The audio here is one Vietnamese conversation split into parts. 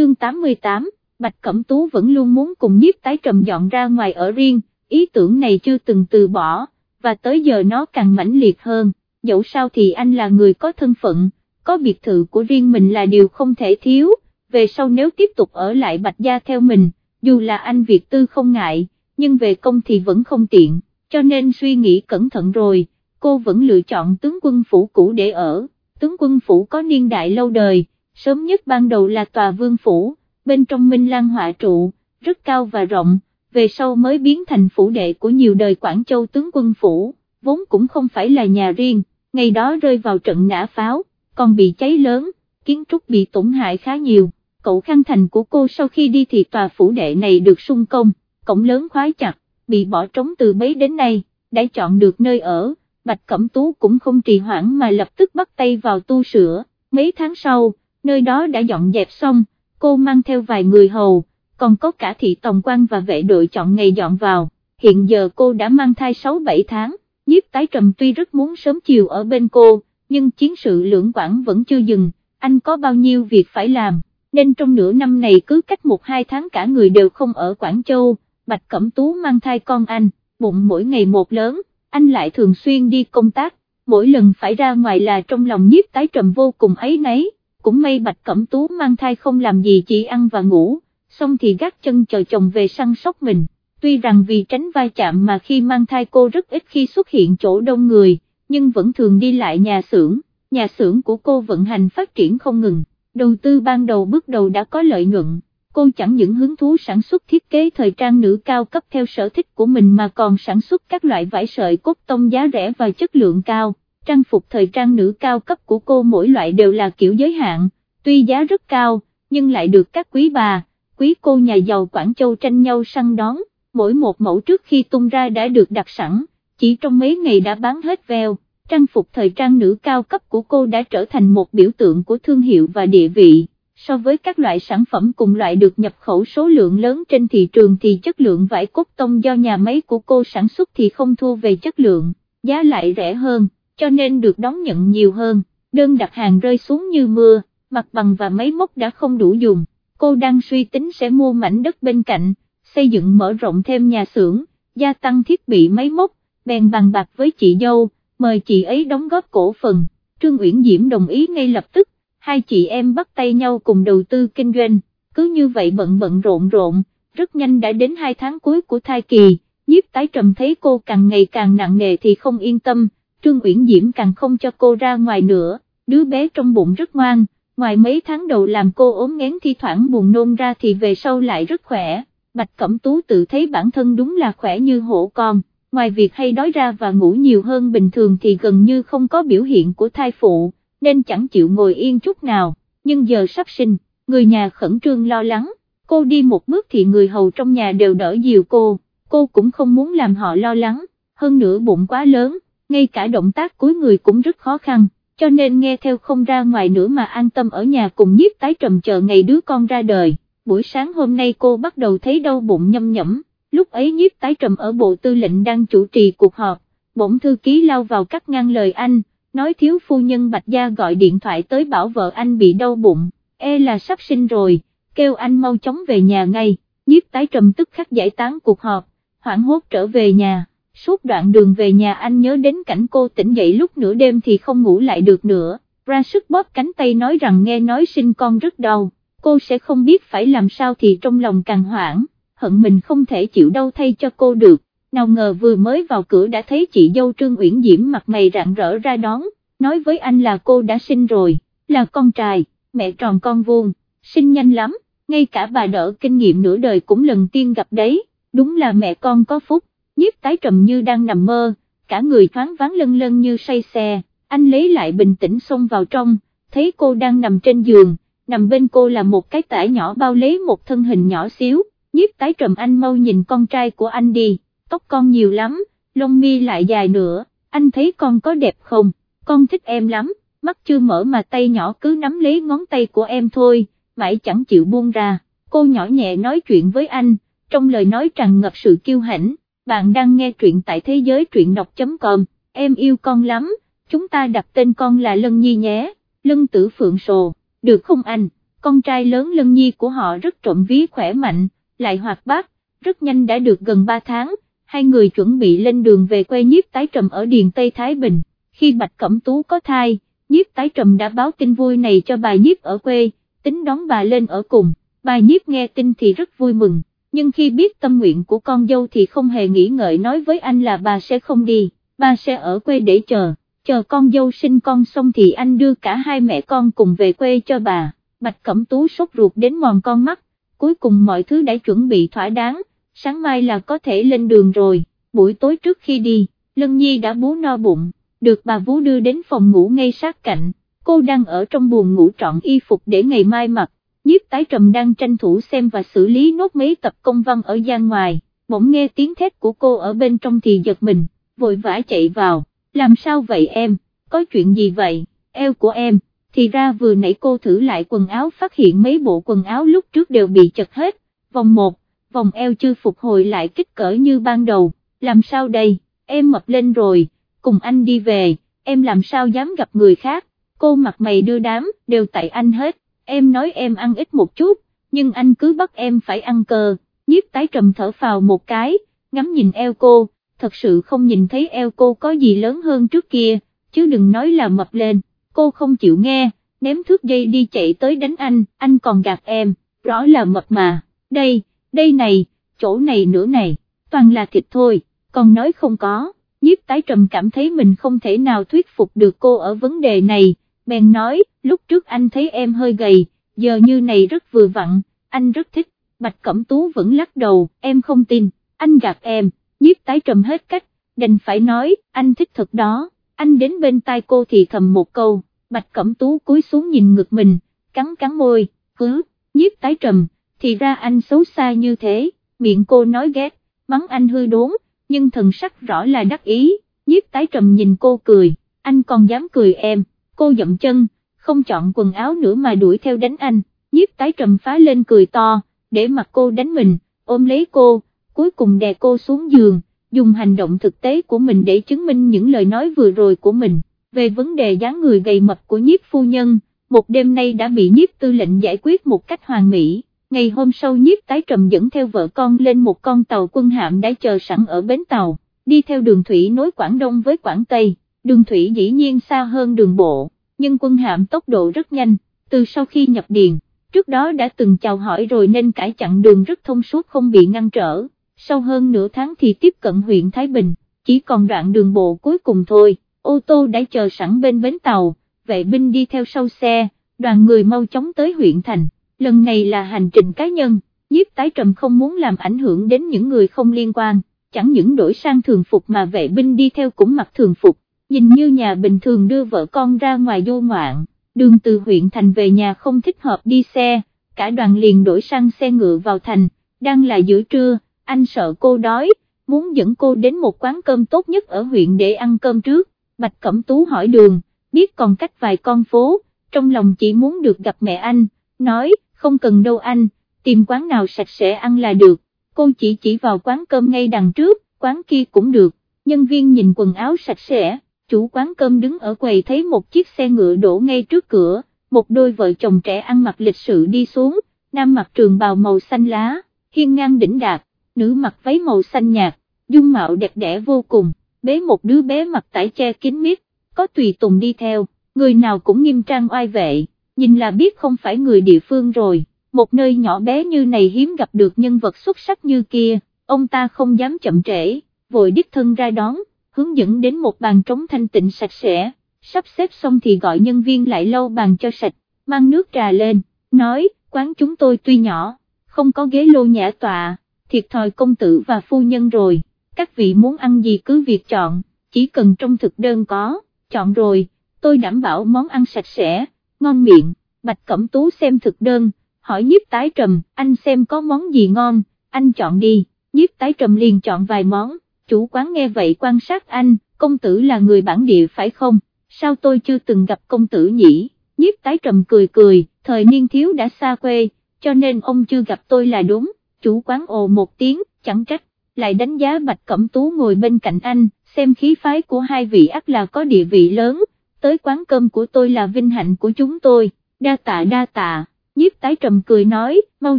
chương 88, Bạch Cẩm Tú vẫn luôn muốn cùng nhiếp tái trầm dọn ra ngoài ở riêng, ý tưởng này chưa từng từ bỏ, và tới giờ nó càng mãnh liệt hơn, dẫu sao thì anh là người có thân phận, có biệt thự của riêng mình là điều không thể thiếu, về sau nếu tiếp tục ở lại Bạch Gia theo mình, dù là anh Việt Tư không ngại, nhưng về công thì vẫn không tiện, cho nên suy nghĩ cẩn thận rồi, cô vẫn lựa chọn tướng quân phủ cũ để ở, tướng quân phủ có niên đại lâu đời, sớm nhất ban đầu là tòa vương phủ, bên trong Minh Lan họa trụ, rất cao và rộng, về sau mới biến thành phủ đệ của nhiều đời Quảng Châu tướng quân phủ, vốn cũng không phải là nhà riêng, ngày đó rơi vào trận nã pháo, còn bị cháy lớn, kiến trúc bị tổn hại khá nhiều, cậu khăn thành của cô sau khi đi thì tòa phủ đệ này được sung công, cổng lớn khóa chặt, bị bỏ trống từ bấy đến nay, đã chọn được nơi ở, Bạch Cẩm Tú cũng không trì hoãn mà lập tức bắt tay vào tu sửa, mấy tháng sau, nơi đó đã dọn dẹp xong, cô mang theo vài người hầu, còn có cả thị tổng quan và vệ đội chọn ngày dọn vào, hiện giờ cô đã mang thai 6-7 tháng, nhiếp tái trầm tuy rất muốn sớm chiều ở bên cô, nhưng chiến sự lưỡng quảng vẫn chưa dừng, anh có bao nhiêu việc phải làm, nên trong nửa năm này cứ cách một hai tháng cả người đều không ở Quảng Châu, Bạch Cẩm Tú mang thai con anh, bụng mỗi ngày một lớn, anh lại thường xuyên đi công tác, mỗi lần phải ra ngoài là trong lòng nhiếp tái trầm vô cùng ấy nấy, cũng may Bạch Cẩm Tú mang thai không làm gì chỉ ăn và ngủ, xong thì gác chân chờ chồng về săn sóc mình, tuy rằng vì tránh vai chạm mà khi mang thai cô rất ít khi xuất hiện chỗ đông người, nhưng vẫn thường đi lại nhà xưởng, nhà xưởng của cô vận hành phát triển không ngừng, đầu tư ban đầu bước đầu đã có lợi nhuận. Cô chẳng những hứng thú sản xuất thiết kế thời trang nữ cao cấp theo sở thích của mình mà còn sản xuất các loại vải sợi cốt tông giá rẻ và chất lượng cao. Trang phục thời trang nữ cao cấp của cô mỗi loại đều là kiểu giới hạn, tuy giá rất cao, nhưng lại được các quý bà, quý cô nhà giàu Quảng Châu tranh nhau săn đón, mỗi một mẫu trước khi tung ra đã được đặt sẵn, chỉ trong mấy ngày đã bán hết veo. Trang phục thời trang nữ cao cấp của cô đã trở thành một biểu tượng của thương hiệu và địa vị so với các loại sản phẩm cùng loại được nhập khẩu số lượng lớn trên thị trường thì chất lượng vải cốt tông do nhà máy của cô sản xuất thì không thua về chất lượng, giá lại rẻ hơn, cho nên được đón nhận nhiều hơn, đơn đặt hàng rơi xuống như mưa, mặt bằng và máy móc đã không đủ dùng, cô đang suy tính sẽ mua mảnh đất bên cạnh, xây dựng mở rộng thêm nhà xưởng, gia tăng thiết bị máy móc, bèn bàn bạc với chị dâu, mời chị ấy đóng góp cổ phần, Trương Uyển Diễm đồng ý ngay lập tức hai chị em bắt tay nhau cùng đầu tư kinh doanh, cứ như vậy bận bận rộn rộn, rất nhanh đã đến hai tháng cuối của thai kỳ, nhiếp tái trầm thấy cô càng ngày càng nặng nề thì không yên tâm, Trương Uyển Diễm càng không cho cô ra ngoài nữa, đứa bé trong bụng rất ngoan, ngoài mấy tháng đầu làm cô ốm ngén thi thoảng buồn nôn ra thì về sau lại rất khỏe, Bạch Cẩm Tú tự thấy bản thân đúng là khỏe như hổ con, ngoài việc hay đói ra và ngủ nhiều hơn bình thường thì gần như không có biểu hiện của thai phụ nên chẳng chịu ngồi yên chút nào, nhưng giờ sắp sinh, người nhà khẩn trương lo lắng, cô đi một bước thì người hầu trong nhà đều đỡ dìu cô, cô cũng không muốn làm họ lo lắng, hơn nữa bụng quá lớn, ngay cả động tác cuối người cũng rất khó khăn, cho nên nghe theo không ra ngoài nữa mà an tâm ở nhà cùng nhiếp tái trầm chờ ngày đứa con ra đời, buổi sáng hôm nay cô bắt đầu thấy đau bụng nhâm nhẫm, lúc ấy nhiếp tái trầm ở bộ tư lệnh đang chủ trì cuộc họp, bỗng thư ký lao vào cắt ngang lời anh, nói thiếu phu nhân Bạch Gia gọi điện thoại tới bảo vợ anh bị đau bụng, e là sắp sinh rồi, kêu anh mau chóng về nhà ngay, nhiếp tái trầm tức khắc giải tán cuộc họp, hoảng hốt trở về nhà, suốt đoạn đường về nhà anh nhớ đến cảnh cô tỉnh dậy lúc nửa đêm thì không ngủ lại được nữa, ra sức bóp cánh tay nói rằng nghe nói sinh con rất đau, cô sẽ không biết phải làm sao thì trong lòng càng hoảng, hận mình không thể chịu đau thay cho cô được. Nào ngờ vừa mới vào cửa đã thấy chị dâu Trương Uyển Diễm mặt mày rạng rỡ ra đón, nói với anh là cô đã sinh rồi, là con trai, mẹ tròn con vuông, sinh nhanh lắm, ngay cả bà đỡ kinh nghiệm nửa đời cũng lần tiên gặp đấy, đúng là mẹ con có phúc, nhiếp tái trầm như đang nằm mơ, cả người thoáng váng lân lân như say xe, anh lấy lại bình tĩnh xông vào trong, thấy cô đang nằm trên giường, nằm bên cô là một cái tải nhỏ bao lấy một thân hình nhỏ xíu, nhiếp tái trầm anh mau nhìn con trai của anh đi tóc con nhiều lắm, lông mi lại dài nữa, anh thấy con có đẹp không, con thích em lắm, mắt chưa mở mà tay nhỏ cứ nắm lấy ngón tay của em thôi, mãi chẳng chịu buông ra, cô nhỏ nhẹ nói chuyện với anh, trong lời nói tràn ngập sự kiêu hãnh, bạn đang nghe truyện tại thế giới truyện đọc.com, em yêu con lắm, chúng ta đặt tên con là Lân Nhi nhé, Lân Tử Phượng Sồ, được không anh, con trai lớn lân nhi của họ rất trộm ví khỏe mạnh, lại hoạt bát, rất nhanh đã được gần 3 tháng, hai người chuẩn bị lên đường về quê nhiếp tái trầm ở Điền Tây Thái Bình, khi Bạch Cẩm Tú có thai, nhiếp tái trầm đã báo tin vui này cho bà nhiếp ở quê, tính đón bà lên ở cùng, bà nhiếp nghe tin thì rất vui mừng, nhưng khi biết tâm nguyện của con dâu thì không hề nghĩ ngợi nói với anh là bà sẽ không đi, bà sẽ ở quê để chờ, chờ con dâu sinh con xong thì anh đưa cả hai mẹ con cùng về quê cho bà, Bạch Cẩm Tú sốt ruột đến mòn con mắt, cuối cùng mọi thứ đã chuẩn bị thỏa đáng, sáng mai là có thể lên đường rồi, buổi tối trước khi đi, Lân Nhi đã bú no bụng, được bà vú đưa đến phòng ngủ ngay sát cạnh, cô đang ở trong buồng ngủ trọn y phục để ngày mai mặc, nhiếp tái trầm đang tranh thủ xem và xử lý nốt mấy tập công văn ở gian ngoài, bỗng nghe tiếng thét của cô ở bên trong thì giật mình, vội vã chạy vào, làm sao vậy em, có chuyện gì vậy, eo của em, thì ra vừa nãy cô thử lại quần áo phát hiện mấy bộ quần áo lúc trước đều bị chật hết, vòng 1, vòng eo chưa phục hồi lại kích cỡ như ban đầu, làm sao đây, em mập lên rồi, cùng anh đi về, em làm sao dám gặp người khác, cô mặt mày đưa đám, đều tại anh hết, em nói em ăn ít một chút, nhưng anh cứ bắt em phải ăn cờ, nhiếp tái trầm thở phào một cái, ngắm nhìn eo cô, thật sự không nhìn thấy eo cô có gì lớn hơn trước kia, chứ đừng nói là mập lên, cô không chịu nghe, ném thước dây đi chạy tới đánh anh, anh còn gạt em, rõ là mập mà, đây, đây này, chỗ này nữa này, toàn là thịt thôi, còn nói không có, nhiếp tái trầm cảm thấy mình không thể nào thuyết phục được cô ở vấn đề này, bèn nói, lúc trước anh thấy em hơi gầy, giờ như này rất vừa vặn, anh rất thích, Bạch Cẩm Tú vẫn lắc đầu, em không tin, anh gạt em, nhiếp tái trầm hết cách, đành phải nói, anh thích thật đó, anh đến bên tai cô thì thầm một câu, Bạch Cẩm Tú cúi xuống nhìn ngực mình, cắn cắn môi, hứ, nhiếp tái trầm, thì ra anh xấu xa như thế, miệng cô nói ghét, mắng anh hư đốn, nhưng thần sắc rõ là đắc ý, nhiếp tái trầm nhìn cô cười, anh còn dám cười em, cô dậm chân, không chọn quần áo nữa mà đuổi theo đánh anh, nhiếp tái trầm phá lên cười to, để mặt cô đánh mình, ôm lấy cô, cuối cùng đè cô xuống giường, dùng hành động thực tế của mình để chứng minh những lời nói vừa rồi của mình, về vấn đề dáng người gầy mập của nhiếp phu nhân, một đêm nay đã bị nhiếp tư lệnh giải quyết một cách hoàn mỹ. Ngày hôm sau nhiếp tái trầm dẫn theo vợ con lên một con tàu quân hạm đã chờ sẵn ở bến tàu, đi theo đường thủy nối Quảng Đông với Quảng Tây, đường thủy dĩ nhiên xa hơn đường bộ, nhưng quân hạm tốc độ rất nhanh, từ sau khi nhập điền, trước đó đã từng chào hỏi rồi nên cải chặn đường rất thông suốt không bị ngăn trở, sau hơn nửa tháng thì tiếp cận huyện Thái Bình, chỉ còn đoạn đường bộ cuối cùng thôi, ô tô đã chờ sẵn bên bến tàu, vệ binh đi theo sau xe, đoàn người mau chóng tới huyện thành. Lần này là hành trình cá nhân, nhiếp tái trầm không muốn làm ảnh hưởng đến những người không liên quan, chẳng những đổi sang thường phục mà vệ binh đi theo cũng mặc thường phục, nhìn như nhà bình thường đưa vợ con ra ngoài vô ngoạn, đường từ huyện thành về nhà không thích hợp đi xe, cả đoàn liền đổi sang xe ngựa vào thành, đang là giữa trưa, anh sợ cô đói, muốn dẫn cô đến một quán cơm tốt nhất ở huyện để ăn cơm trước, Bạch Cẩm Tú hỏi đường, biết còn cách vài con phố, trong lòng chỉ muốn được gặp mẹ anh, nói, không cần đâu anh, tìm quán nào sạch sẽ ăn là được, cô chỉ chỉ vào quán cơm ngay đằng trước, quán kia cũng được, nhân viên nhìn quần áo sạch sẽ, chủ quán cơm đứng ở quầy thấy một chiếc xe ngựa đổ ngay trước cửa, một đôi vợ chồng trẻ ăn mặc lịch sự đi xuống, nam mặc trường bào màu xanh lá, hiên ngang đỉnh đạt, nữ mặc váy màu xanh nhạt, dung mạo đẹp đẽ vô cùng, bế một đứa bé mặc tải che kín mít, có tùy tùng đi theo, người nào cũng nghiêm trang oai vệ nhìn là biết không phải người địa phương rồi, một nơi nhỏ bé như này hiếm gặp được nhân vật xuất sắc như kia, ông ta không dám chậm trễ, vội đích thân ra đón, hướng dẫn đến một bàn trống thanh tịnh sạch sẽ, sắp xếp xong thì gọi nhân viên lại lau bàn cho sạch, mang nước trà lên, nói, quán chúng tôi tuy nhỏ, không có ghế lô nhã tọa, thiệt thòi công tử và phu nhân rồi, các vị muốn ăn gì cứ việc chọn, chỉ cần trong thực đơn có, chọn rồi, tôi đảm bảo món ăn sạch sẽ ngon miệng, Bạch Cẩm Tú xem thực đơn, hỏi nhiếp tái trầm, anh xem có món gì ngon, anh chọn đi, nhiếp tái trầm liền chọn vài món, chủ quán nghe vậy quan sát anh, công tử là người bản địa phải không, sao tôi chưa từng gặp công tử nhỉ, nhiếp tái trầm cười cười, thời niên thiếu đã xa quê, cho nên ông chưa gặp tôi là đúng, chủ quán ồ một tiếng, chẳng trách, lại đánh giá Bạch Cẩm Tú ngồi bên cạnh anh, xem khí phái của hai vị ác là có địa vị lớn, tới quán cơm của tôi là vinh hạnh của chúng tôi, đa tạ đa tạ, nhiếp tái trầm cười nói, mau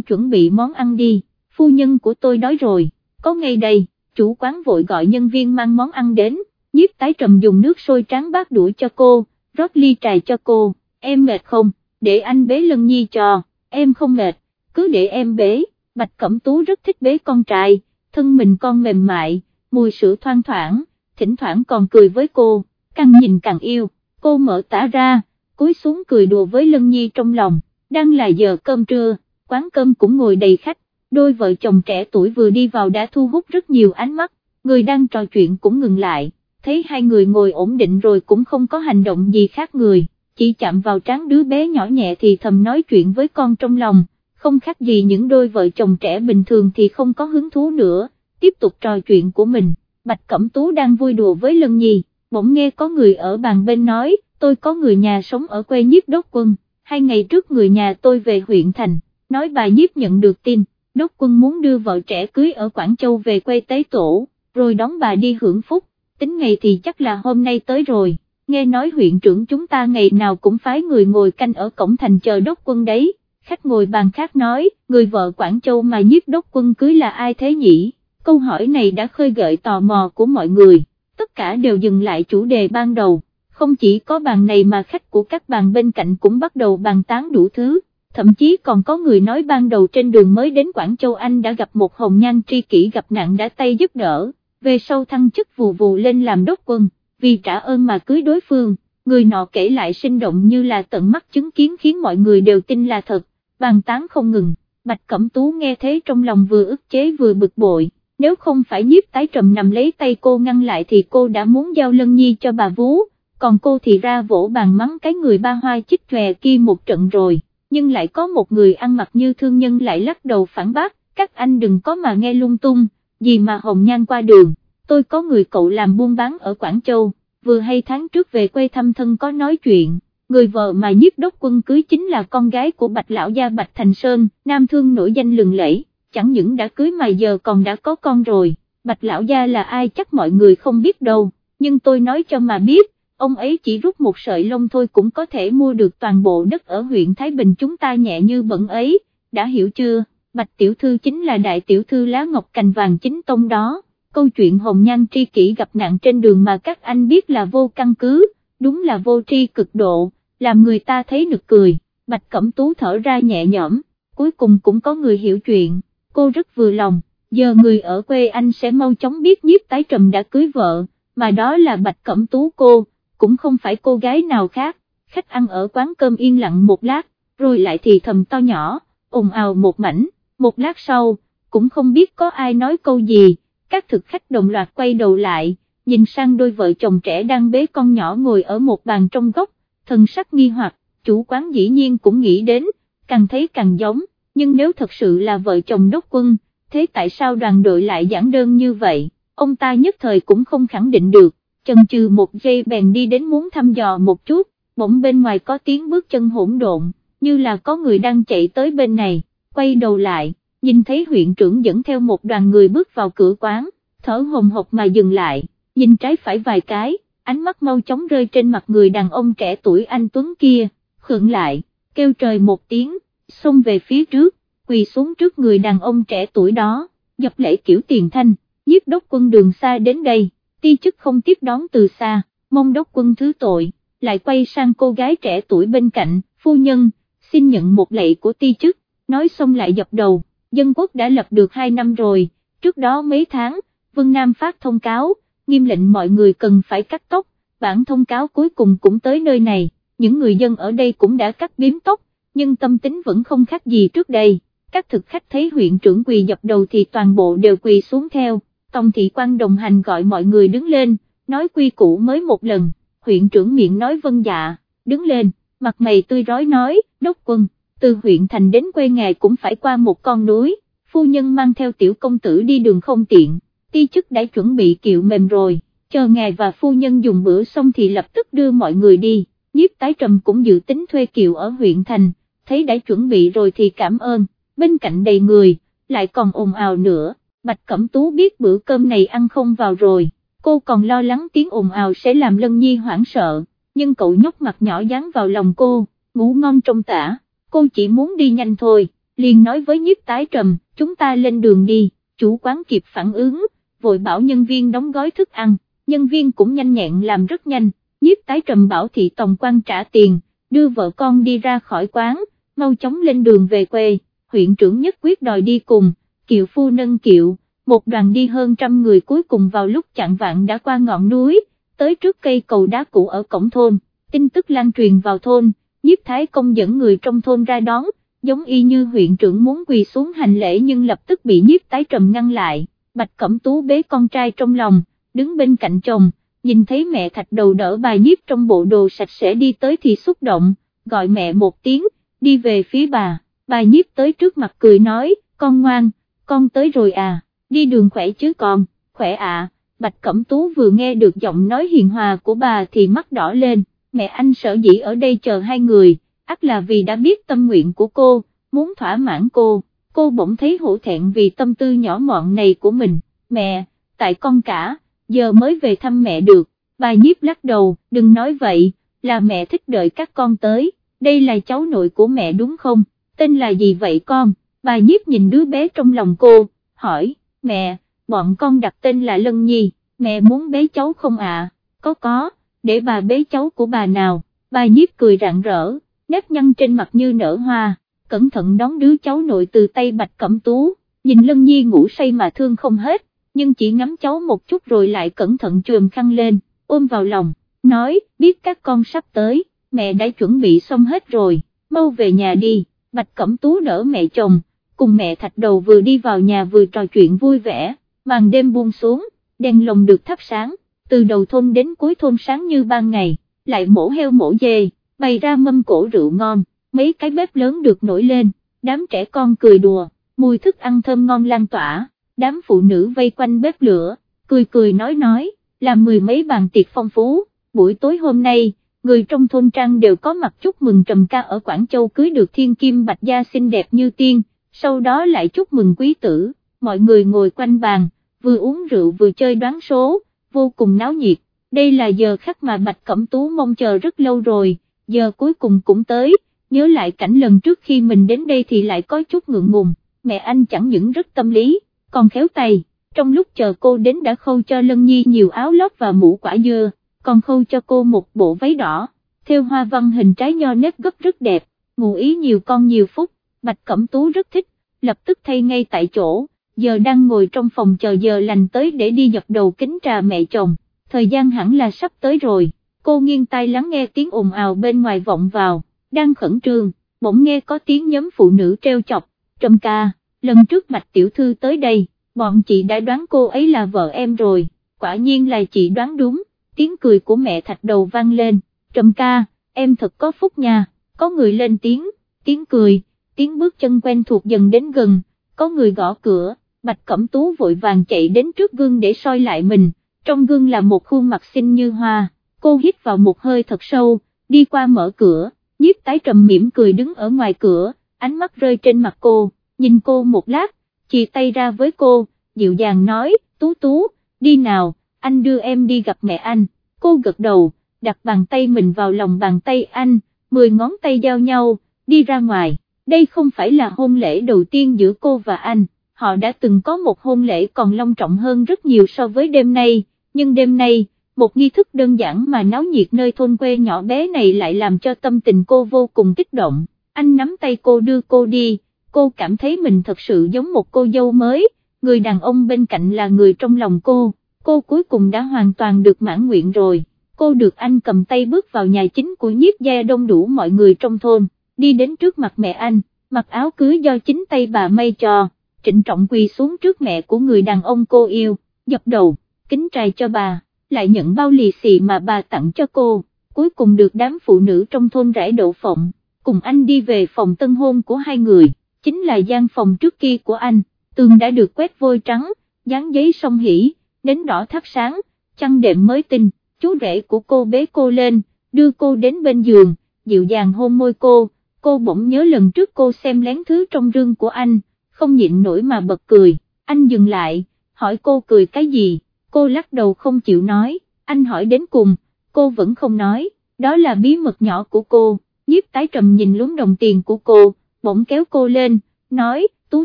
chuẩn bị món ăn đi, phu nhân của tôi đói rồi, có ngay đây, chủ quán vội gọi nhân viên mang món ăn đến, nhiếp tái trầm dùng nước sôi tráng bát đũa cho cô, rót ly trà cho cô, em mệt không, để anh bế lân nhi cho, em không mệt, cứ để em bế, bạch cẩm tú rất thích bế con trai, thân mình con mềm mại, mùi sữa thoang thoảng, thỉnh thoảng còn cười với cô, càng nhìn càng yêu, cô mở tả ra, cúi xuống cười đùa với lân nhi trong lòng, đang là giờ cơm trưa, quán cơm cũng ngồi đầy khách, đôi vợ chồng trẻ tuổi vừa đi vào đã thu hút rất nhiều ánh mắt, người đang trò chuyện cũng ngừng lại thấy hai người ngồi ổn định rồi cũng không có hành động gì khác người, chỉ chạm vào trán đứa bé nhỏ nhẹ thì thầm nói chuyện với con trong lòng, không khác gì những đôi vợ chồng trẻ bình thường thì không có hứng thú nữa, tiếp tục trò chuyện của mình, Bạch Cẩm Tú đang vui đùa với Lân Nhi, bỗng nghe có người ở bàn bên nói, tôi có người nhà sống ở quê nhiếp đốc quân, hai ngày trước người nhà tôi về huyện thành, nói bà nhiếp nhận được tin, đốc quân muốn đưa vợ trẻ cưới ở Quảng Châu về quê Tế Tổ, rồi đón bà đi hưởng phúc. Tính ngày thì chắc là hôm nay tới rồi, nghe nói huyện trưởng chúng ta ngày nào cũng phái người ngồi canh ở cổng thành chờ đốc quân đấy, khách ngồi bàn khác nói, người vợ Quảng Châu mà nhiếp đốc quân cưới là ai thế nhỉ, câu hỏi này đã khơi gợi tò mò của mọi người, tất cả đều dừng lại chủ đề ban đầu, không chỉ có bàn này mà khách của các bàn bên cạnh cũng bắt đầu bàn tán đủ thứ. Thậm chí còn có người nói ban đầu trên đường mới đến Quảng Châu Anh đã gặp một hồng nhan tri kỷ gặp nạn đã tay giúp đỡ, về sau thăng chức vù vù lên làm đốc quân, vì trả ơn mà cưới đối phương, người nọ kể lại sinh động như là tận mắt chứng kiến khiến mọi người đều tin là thật, bàn tán không ngừng, Bạch Cẩm Tú nghe thế trong lòng vừa ức chế vừa bực bội, nếu không phải nhiếp tái trầm nằm lấy tay cô ngăn lại thì cô đã muốn giao lân nhi cho bà vú, còn cô thì ra vỗ bàn mắng cái người ba hoa chích chòe kia một trận rồi, nhưng lại có một người ăn mặc như thương nhân lại lắc đầu phản bác, các anh đừng có mà nghe lung tung gì mà hồng nhan qua đường, tôi có người cậu làm buôn bán ở Quảng Châu, vừa hay tháng trước về quê thăm thân có nói chuyện, người vợ mà nhiếp đốc quân cưới chính là con gái của Bạch Lão Gia Bạch Thành Sơn, nam thương nổi danh lừng lẫy, chẳng những đã cưới mà giờ còn đã có con rồi, Bạch Lão Gia là ai chắc mọi người không biết đâu, nhưng tôi nói cho mà biết, ông ấy chỉ rút một sợi lông thôi cũng có thể mua được toàn bộ đất ở huyện Thái Bình. Chúng ta nhẹ như bẩn ấy, đã hiểu chưa? Bạch Tiểu Thư chính là đại tiểu thư lá ngọc cành vàng chính tông đó, câu chuyện hồng nhan tri kỷ gặp nạn trên đường mà các anh biết là vô căn cứ, đúng là vô tri cực độ, làm người ta thấy nực cười, Bạch Cẩm Tú thở ra nhẹ nhõm, cuối cùng cũng có người hiểu chuyện, cô rất vừa lòng, giờ người ở quê anh sẽ mau chóng biết nhiếp tái trầm đã cưới vợ, mà đó là Bạch Cẩm Tú cô, cũng không phải cô gái nào khác, khách ăn ở quán cơm yên lặng một lát, rồi lại thì thầm to nhỏ, ồn ào một mảnh. Một lát sau, cũng không biết có ai nói câu gì, các thực khách đồng loạt quay đầu lại, nhìn sang đôi vợ chồng trẻ đang bế con nhỏ ngồi ở một bàn trong góc, thần sắc nghi hoặc, chủ quán dĩ nhiên cũng nghĩ đến, càng thấy càng giống, nhưng nếu thật sự là vợ chồng đốc quân, thế tại sao đoàn đội lại giảng đơn như vậy, ông ta nhất thời cũng không khẳng định được, chần chừ một giây bèn đi đến muốn thăm dò một chút, bỗng bên ngoài có tiếng bước chân hỗn độn, như là có người đang chạy tới bên này quay đầu lại, nhìn thấy huyện trưởng dẫn theo một đoàn người bước vào cửa quán, thở hồng hộc mà dừng lại, nhìn trái phải vài cái, ánh mắt mau chóng rơi trên mặt người đàn ông trẻ tuổi anh Tuấn kia, khựng lại, kêu trời một tiếng, xông về phía trước, quỳ xuống trước người đàn ông trẻ tuổi đó, dập lễ kiểu tiền thanh, nhiếp đốc quân đường xa đến đây, ti chức không tiếp đón từ xa, mong đốc quân thứ tội, lại quay sang cô gái trẻ tuổi bên cạnh, phu nhân, xin nhận một lệ của ti chức, nói xong lại dập đầu, dân quốc đã lập được 2 năm rồi, trước đó mấy tháng, Vân Nam phát thông cáo, nghiêm lệnh mọi người cần phải cắt tóc, bản thông cáo cuối cùng cũng tới nơi này, những người dân ở đây cũng đã cắt biếm tóc, nhưng tâm tính vẫn không khác gì trước đây, các thực khách thấy huyện trưởng quỳ dập đầu thì toàn bộ đều quỳ xuống theo, Tông thị quan đồng hành gọi mọi người đứng lên, nói quy củ mới một lần, huyện trưởng miệng nói vân dạ, đứng lên, mặt mày tươi rói nói, đốc quân từ huyện thành đến quê ngài cũng phải qua một con núi, phu nhân mang theo tiểu công tử đi đường không tiện, ti chức đã chuẩn bị kiệu mềm rồi, chờ ngài và phu nhân dùng bữa xong thì lập tức đưa mọi người đi, nhiếp tái trầm cũng dự tính thuê kiệu ở huyện thành, thấy đã chuẩn bị rồi thì cảm ơn, bên cạnh đầy người, lại còn ồn ào nữa, Bạch Cẩm Tú biết bữa cơm này ăn không vào rồi, cô còn lo lắng tiếng ồn ào sẽ làm Lân Nhi hoảng sợ, nhưng cậu nhóc mặt nhỏ dán vào lòng cô, ngủ ngon trong tả. Cô chỉ muốn đi nhanh thôi, liền nói với nhiếp tái trầm, chúng ta lên đường đi, chủ quán kịp phản ứng, vội bảo nhân viên đóng gói thức ăn, nhân viên cũng nhanh nhẹn làm rất nhanh, nhiếp tái trầm bảo thị tổng quan trả tiền, đưa vợ con đi ra khỏi quán, mau chóng lên đường về quê, huyện trưởng nhất quyết đòi đi cùng, kiệu phu nâng kiệu, một đoàn đi hơn trăm người cuối cùng vào lúc chạng vạn đã qua ngọn núi, tới trước cây cầu đá cũ ở cổng thôn, tin tức lan truyền vào thôn, nhiếp thái công dẫn người trong thôn ra đón, giống y như huyện trưởng muốn quỳ xuống hành lễ nhưng lập tức bị nhiếp tái trầm ngăn lại, bạch cẩm tú bế con trai trong lòng, đứng bên cạnh chồng, nhìn thấy mẹ thạch đầu đỡ bà nhiếp trong bộ đồ sạch sẽ đi tới thì xúc động, gọi mẹ một tiếng, đi về phía bà, bà nhiếp tới trước mặt cười nói, con ngoan, con tới rồi à, đi đường khỏe chứ con, khỏe ạ, bạch cẩm tú vừa nghe được giọng nói hiền hòa của bà thì mắt đỏ lên, mẹ anh sợ dĩ ở đây chờ hai người, ắt là vì đã biết tâm nguyện của cô, muốn thỏa mãn cô, cô bỗng thấy hổ thẹn vì tâm tư nhỏ mọn này của mình, mẹ, tại con cả, giờ mới về thăm mẹ được, bà nhiếp lắc đầu, đừng nói vậy, là mẹ thích đợi các con tới, đây là cháu nội của mẹ đúng không, tên là gì vậy con, bà nhiếp nhìn đứa bé trong lòng cô, hỏi, mẹ, bọn con đặt tên là Lân Nhi, mẹ muốn bế cháu không ạ, có có, để bà bế cháu của bà nào, bà nhiếp cười rạng rỡ, nếp nhăn trên mặt như nở hoa, cẩn thận đón đứa cháu nội từ tay Bạch Cẩm Tú, nhìn Lân Nhi ngủ say mà thương không hết, nhưng chỉ ngắm cháu một chút rồi lại cẩn thận chườm khăn lên, ôm vào lòng, nói, biết các con sắp tới, mẹ đã chuẩn bị xong hết rồi, mau về nhà đi, Bạch Cẩm Tú đỡ mẹ chồng, cùng mẹ thạch đầu vừa đi vào nhà vừa trò chuyện vui vẻ, màn đêm buông xuống, đèn lồng được thắp sáng, từ đầu thôn đến cuối thôn sáng như ban ngày, lại mổ heo mổ dê, bày ra mâm cổ rượu ngon, mấy cái bếp lớn được nổi lên, đám trẻ con cười đùa, mùi thức ăn thơm ngon lan tỏa, đám phụ nữ vây quanh bếp lửa, cười cười nói nói, làm mười mấy bàn tiệc phong phú, buổi tối hôm nay, người trong thôn trang đều có mặt chúc mừng Trầm Ca ở Quảng Châu cưới được thiên kim bạch gia xinh đẹp như tiên, sau đó lại chúc mừng quý tử, mọi người ngồi quanh bàn, vừa uống rượu vừa chơi đoán số, vô cùng náo nhiệt, đây là giờ khắc mà Bạch Cẩm Tú mong chờ rất lâu rồi, giờ cuối cùng cũng tới, nhớ lại cảnh lần trước khi mình đến đây thì lại có chút ngượng ngùng, mẹ anh chẳng những rất tâm lý, còn khéo tay, trong lúc chờ cô đến đã khâu cho Lân Nhi nhiều áo lót và mũ quả dưa, còn khâu cho cô một bộ váy đỏ, theo hoa văn hình trái nho nếp gấp rất đẹp, ngụ ý nhiều con nhiều phúc. Bạch Cẩm Tú rất thích, lập tức thay ngay tại chỗ, giờ đang ngồi trong phòng chờ giờ lành tới để đi dập đầu kính trà mẹ chồng, thời gian hẳn là sắp tới rồi, cô nghiêng tai lắng nghe tiếng ồn ào bên ngoài vọng vào, đang khẩn trương, bỗng nghe có tiếng nhóm phụ nữ treo chọc, trầm ca, lần trước Bạch Tiểu Thư tới đây, bọn chị đã đoán cô ấy là vợ em rồi, quả nhiên là chị đoán đúng, tiếng cười của mẹ thạch đầu vang lên, trầm ca, em thật có phúc nha, có người lên tiếng, tiếng cười, tiếng bước chân quen thuộc dần đến gần, có người gõ cửa, Bạch Cẩm Tú vội vàng chạy đến trước gương để soi lại mình, trong gương là một khuôn mặt xinh như hoa, cô hít vào một hơi thật sâu, đi qua mở cửa, nhiếp tái trầm mỉm cười đứng ở ngoài cửa, ánh mắt rơi trên mặt cô, nhìn cô một lát, chỉ tay ra với cô, dịu dàng nói, Tú Tú, đi nào, anh đưa em đi gặp mẹ anh, cô gật đầu, đặt bàn tay mình vào lòng bàn tay anh, mười ngón tay giao nhau, đi ra ngoài, đây không phải là hôn lễ đầu tiên giữa cô và anh, họ đã từng có một hôn lễ còn long trọng hơn rất nhiều so với đêm nay, nhưng đêm nay, một nghi thức đơn giản mà náo nhiệt nơi thôn quê nhỏ bé này lại làm cho tâm tình cô vô cùng kích động, anh nắm tay cô đưa cô đi, cô cảm thấy mình thật sự giống một cô dâu mới, người đàn ông bên cạnh là người trong lòng cô, cô cuối cùng đã hoàn toàn được mãn nguyện rồi, cô được anh cầm tay bước vào nhà chính của nhiếp gia đông đủ mọi người trong thôn, đi đến trước mặt mẹ anh, mặc áo cưới do chính tay bà may cho, trịnh trọng quỳ xuống trước mẹ của người đàn ông cô yêu, dập đầu, kính trai cho bà, lại nhận bao lì xì mà bà tặng cho cô, cuối cùng được đám phụ nữ trong thôn rải đậu phộng, cùng anh đi về phòng tân hôn của hai người, chính là gian phòng trước kia của anh, tường đã được quét vôi trắng, dán giấy song hỉ, nến đỏ thắp sáng, chăn đệm mới tinh, chú rể của cô bế cô lên, đưa cô đến bên giường, dịu dàng hôn môi cô, cô bỗng nhớ lần trước cô xem lén thứ trong rương của anh, không nhịn nổi mà bật cười, anh dừng lại, hỏi cô cười cái gì, cô lắc đầu không chịu nói, anh hỏi đến cùng, cô vẫn không nói, đó là bí mật nhỏ của cô, nhiếp tái trầm nhìn lúm đồng tiền của cô, bỗng kéo cô lên, nói, tú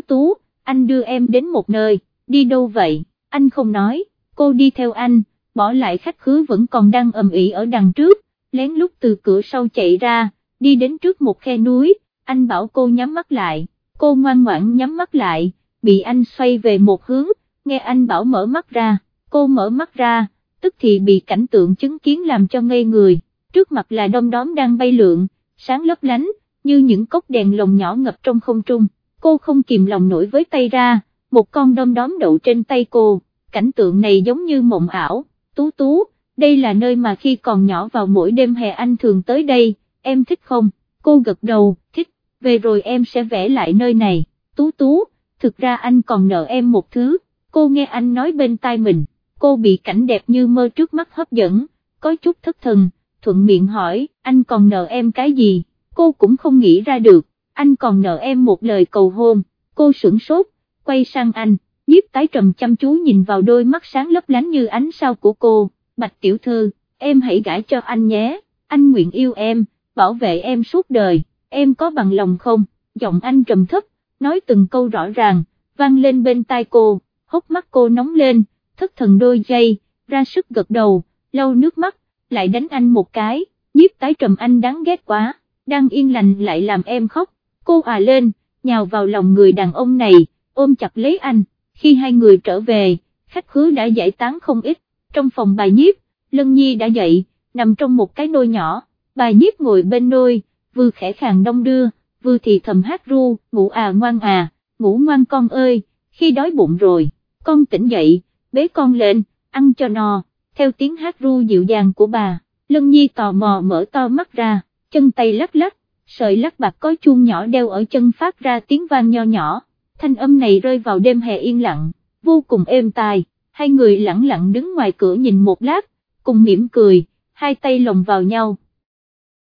tú, anh đưa em đến một nơi, đi đâu vậy, anh không nói, cô đi theo anh, bỏ lại khách khứa vẫn còn đang ầm ĩ ở đằng trước, lén lút từ cửa sau chạy ra, đi đến trước một khe núi, anh bảo cô nhắm mắt lại, cô ngoan ngoãn nhắm mắt lại, bị anh xoay về một hướng, nghe anh bảo mở mắt ra, cô mở mắt ra, tức thì bị cảnh tượng chứng kiến làm cho ngây người, trước mặt là đông đóm đang bay lượn, sáng lấp lánh, như những cốc đèn lồng nhỏ ngập trong không trung, cô không kìm lòng nổi với tay ra, một con đom đóm đậu trên tay cô, cảnh tượng này giống như mộng ảo, tú tú, đây là nơi mà khi còn nhỏ vào mỗi đêm hè anh thường tới đây, em thích không, cô gật đầu, thích, về rồi em sẽ vẽ lại nơi này, tú tú, thực ra anh còn nợ em một thứ, cô nghe anh nói bên tai mình, cô bị cảnh đẹp như mơ trước mắt hấp dẫn, có chút thất thần, thuận miệng hỏi, anh còn nợ em cái gì, cô cũng không nghĩ ra được, anh còn nợ em một lời cầu hôn, cô sửng sốt, quay sang anh, nhiếp tái trầm chăm chú nhìn vào đôi mắt sáng lấp lánh như ánh sao của cô, bạch tiểu thư, em hãy gãi cho anh nhé, anh nguyện yêu em, bảo vệ em suốt đời, em có bằng lòng không, giọng anh trầm thấp, nói từng câu rõ ràng, vang lên bên tai cô, hốc mắt cô nóng lên, thất thần đôi giây, ra sức gật đầu, lau nước mắt, lại đánh anh một cái, nhiếp tái trầm anh đáng ghét quá, đang yên lành lại làm em khóc, cô à lên, nhào vào lòng người đàn ông này, ôm chặt lấy anh, khi hai người trở về, khách khứa đã giải tán không ít, trong phòng bài nhiếp, Lân Nhi đã dậy, nằm trong một cái nôi nhỏ, bà nhiếp ngồi bên nôi, vừa khẽ khàng đông đưa, vừa thì thầm hát ru, ngủ à ngoan à, ngủ ngoan con ơi, khi đói bụng rồi, con tỉnh dậy, bế con lên, ăn cho no, theo tiếng hát ru dịu dàng của bà, Lân Nhi tò mò mở to mắt ra, chân tay lắc lắc, sợi lắc bạc có chuông nhỏ đeo ở chân phát ra tiếng vang nho nhỏ, thanh âm này rơi vào đêm hè yên lặng, vô cùng êm tai, hai người lặng lặng đứng ngoài cửa nhìn một lát, cùng mỉm cười, hai tay lồng vào nhau.